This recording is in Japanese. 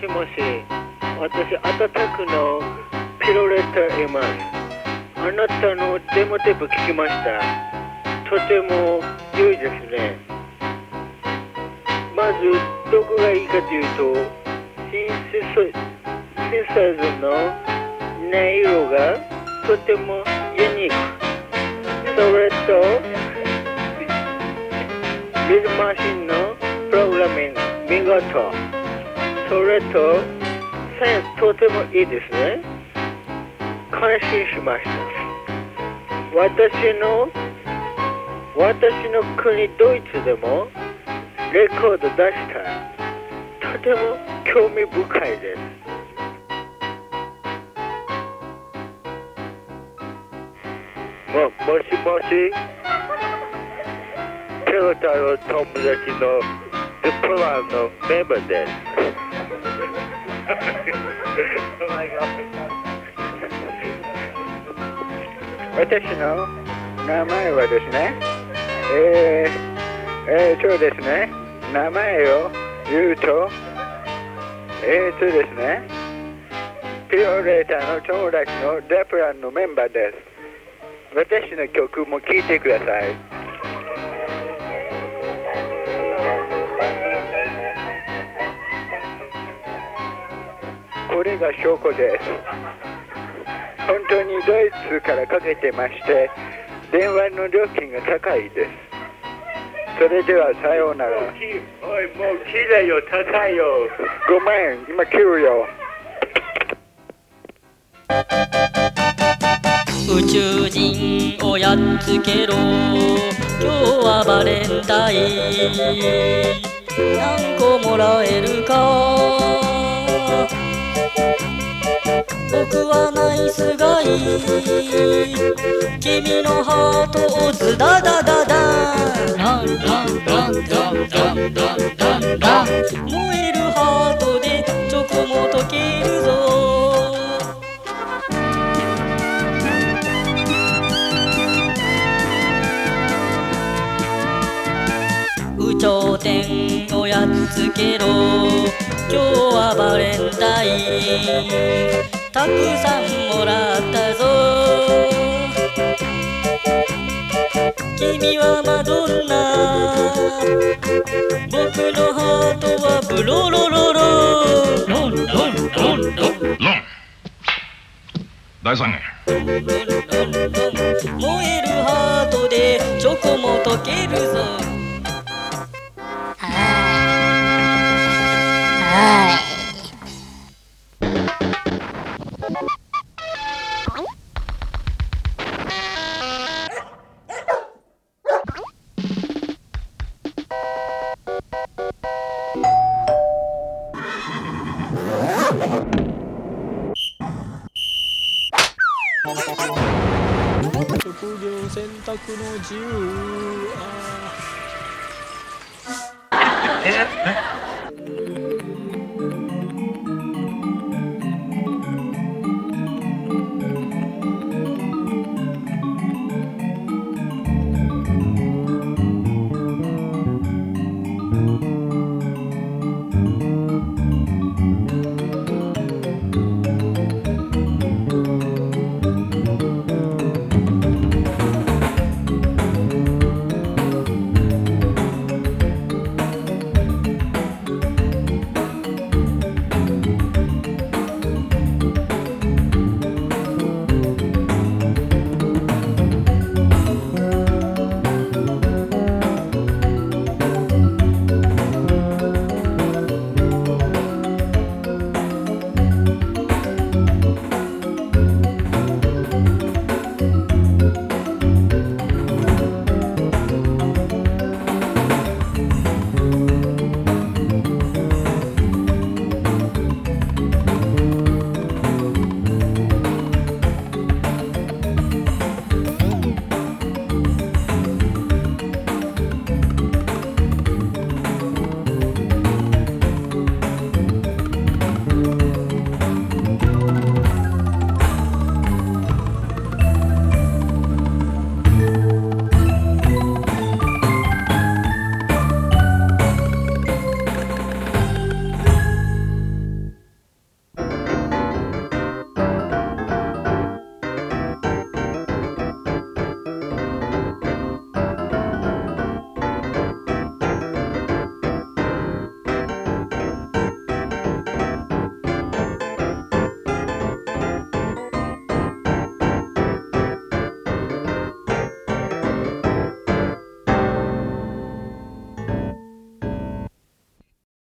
しもし、私、アタタクのピロレッタいます。あなたのデモテープ聞きました。とても良いですね。まず、どこがいいかというと、シンセサイズの音色がとてもユニーク。それと、リズマシンのプログラミング、見事。それと、センとてもいいですね。感心しました。私の、私の国ドイツでもレコード出した。とても興味深いです。も、もしもし、ペロタの友達のプランのメンバーです。私の名前はですね、えー、えー、そうですね、名前を言うと、えーとですね、ピオレーターの友達のデプランのメンバーです。私の曲も聴いてください。これが証拠です。本当にドイツからかけてまして、電話の料金が高いです。それではさようなら。おい、もう切れよ、高いよ。ごめん、今切るよ。宇宙人をやっつけろ今日はバレンタイン何個もらえるかくはナイスガイ。君のハートをズダダダダ。ン燃えるハートでチョコも溶けるぞ。頂点をやっつけろ。今日はバレンタイン。たくさんもらったぞ。君はマドンナ。僕のハートはブロロロロ。ロンロンロンロンロン。第三弦職業選択の自由。あえ？え？